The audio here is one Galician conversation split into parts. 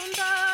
Bunda.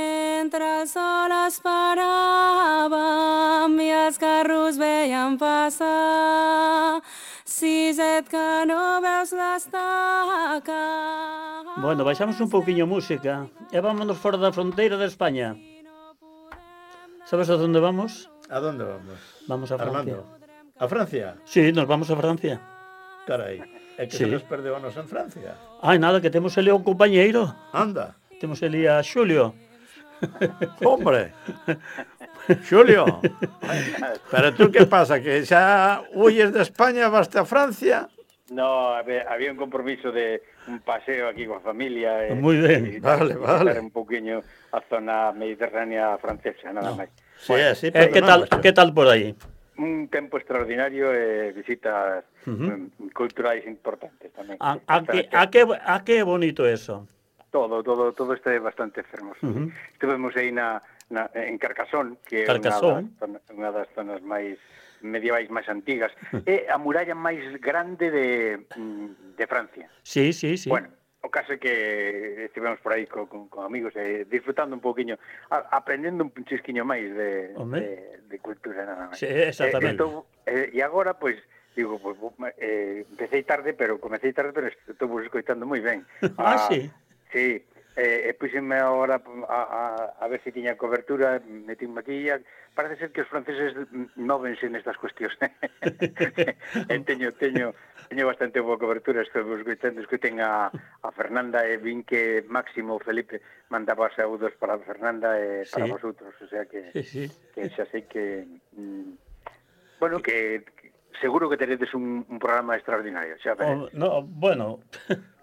Mentre sol esperàvem i els carros veien passar, Siset que no veus la estaca. Bueno, baixamos un pouquiño música e vámonos fora da fronteira de España. Sabes a onde vamos? A onde vamos? Vamos a Francia. Armando. A Francia? Sí, nos vamos a Francia. Carai, é que sí. se nos perdeu anos en Francia. Ai, nada, que temos ele un compañeiro. Anda. Temos ele a Xulio. Hombre, Xulio, pero tú que pasa, que xa huyes de España, vas a Francia? No, había un compromiso de un paseo aquí coa familia. E, Muy ben, e, vale, vale. Un poquinho a zona mediterránea francesa, nada no. máis. Sí, bueno, sí, eh, que tal, que tal por aí? Un tempo extraordinario eh, visitas uh -huh. culturais importantes tamén. A, a, que, a, que, a que bonito eso? Todo, todo, todo este bastante fermoso. Uh -huh. Estivemos aí na, na, en Carcasón, que Carcasón. é unha das, unha das zonas máis medievais máis antigas. É a muralla máis grande de, mm, de Francia. Sí, sí, sí. Bueno, o caso é que estivemos por aí con, con, con amigos eh, disfrutando un poquinho, a, aprendendo un chisquiño máis de, de, de cultura nada máis. Sí, exactamente. Eh, entón, eh, e agora, pois, pues, digo, pues, eh, empecé tarde, pero comecei tarde, pero estou escoitando moi ben. A, ah, sí. Sí, eh, eh e puxenme agora a, a, a ver se si tiña cobertura, metín maquilla, parece ser que os franceses nóvense nestas cuestións. e eh, teño, teño, teño bastante boa cobertura, estou escutando, escuten a, a Fernanda e vin que Máximo Felipe mandaba saúdos para Fernanda e para sí. vosotros, o sea que, sí, sí. que xa sei que... Mm, bueno, que, que seguro que tenedes un, un programa extraordinario, xa veredes. Oh, no, bueno...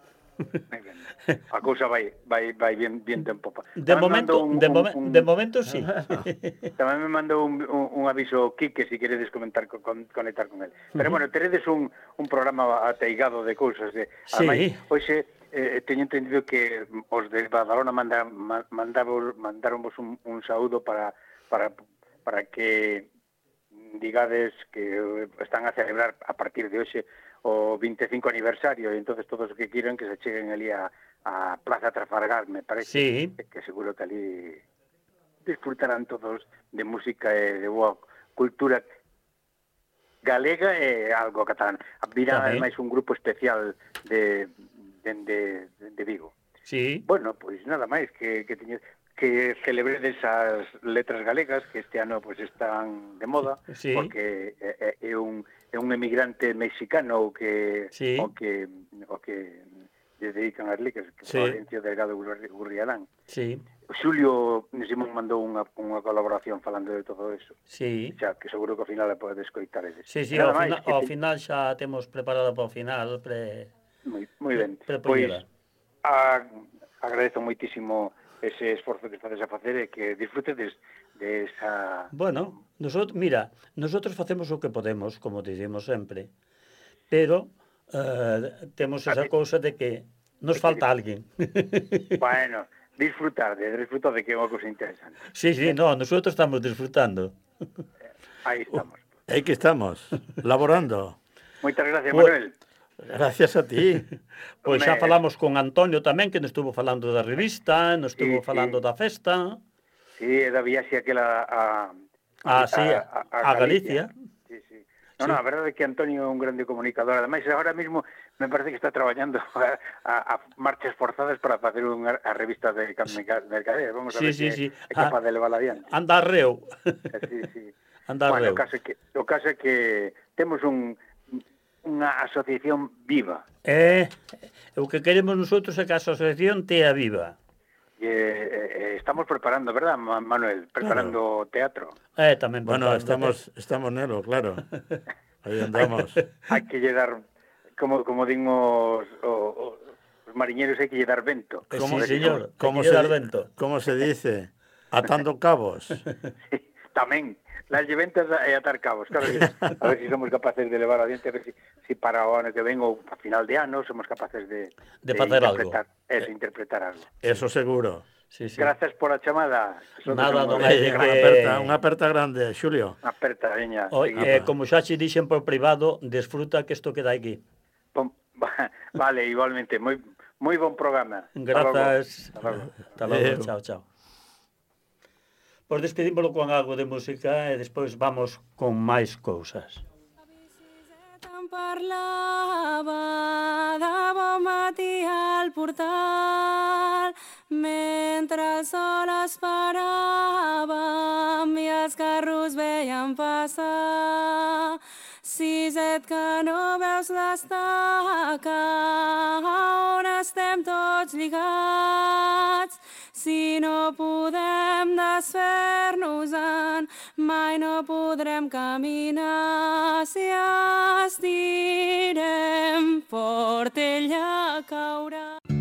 A cousa vai vai vai bien bien tempo. De momento, un, de, momen, un, de momento sí. Tamén me mandou un, un, un aviso Quique se si queredes comentar con, conectar con el. Pero bueno, teredes un, un programa ateigado de cousas de sí. ademais, hoxe eh, teño entendido que os de Badalona manda, mandaron mandaronvos un, un saúdo para para para que digades que eh, están a celebrar a partir de hoxe o 25 aniversario, e entonces todos os que quieren que se cheguen ali a, a Plaza Trafalgar, me parece, sí. que seguro que ali disfrutarán todos de música e de boa cultura galega e algo catalán. Virá Virada máis un grupo especial de, de, de, de Vigo. Sí. Bueno, pois nada máis que, que teñe, que celebredes as letras galegas que este ano pois están de moda sí. porque é, é, é un é un emigrante mexicano que sí. o que o que lle dedican as licas, que sí. Florencio Delgado Gurrialán. Sí. Xulio Simón mandou unha, unha colaboración falando de todo eso. Sí. Xa, que seguro que ao final a podes escoitar ese. Sí, sí, ao, fina, ao te... final xa temos preparado para o final. Pre... Moi, moi ben. Pre, pois, pues, a, agradezo moitísimo ese esforzo que estades a facer e que disfrutedes de esa... Bueno, nosotros, mira, nosotros facemos o que podemos, como dicimos sempre, pero uh, temos esa cousa de que nos falta alguén. bueno, disfrutar, de disfrutar de que é unha cousa interesante. Sí, sí, no, nosotros estamos disfrutando. Aí estamos. Aí que estamos, laborando. Moitas gracias, Pues- Manuel. Gracias a ti. Pois xa falamos con Antonio tamén, que nos estuvo falando da revista, nos estuvo sí, falando sí. da festa. Sí, da viaxe aquela a... Ah, a, sí, a, a, a Galicia. Galicia. Sí, sí. No, sí. no, a verdade é que Antonio é un grande comunicador. Ademais, agora mesmo me parece que está traballando a, a, a marchas forzadas para facer unha a revista de Mercader. Vamos a sí, ver sí, que sí. é capaz ah, de levar adiante. Anda reo. Sí, sí. Anda bueno, reo. O caso é que, o caso é que temos un unha asociación viva. É, eh, o que queremos nosotros é que a asociación tea viva. Eh, eh, estamos preparando, ¿verdad, Manuel? Preparando claro. teatro. Eh, tamén bueno, estamos teatro. estamos nelo, claro. Aí andamos. hai que lle dar como como din os, os, os hai que lle dar vento. Eh, como sí, señor, como se, dar vento. Como se dice, atando cabos. sí, tamén las ventas e eh, atar cabos, claro que, a ver si somos capaces de levar adiante, a ver si, si para o ano que ven ou a final de ano somos capaces de, de, de interpretar, eh, algo. Eso, eh, interpretar algo. Eso seguro. Sí, sí. Gracias por a chamada. Son Nada, don Eye, que... aperta, unha aperta grande, Xulio. Unha aperta, veña. Oi, eh, como xa che dixen por privado, desfruta que isto queda aquí. Pom, Vale, igualmente, moi moi bon programa. Grazas. Hasta logo. Hasta logo. Eh, chao, chao. Pois despedímolo con algo de música e despois vamos con máis cousas. Parlava de bon matí al portal mentre el sol esperàvem i els carros veien passar. Siset que no veus l'estaca on estem tots lligats si no podem desfer-nos-en, mai no podrem caminar si estirem fort. Ella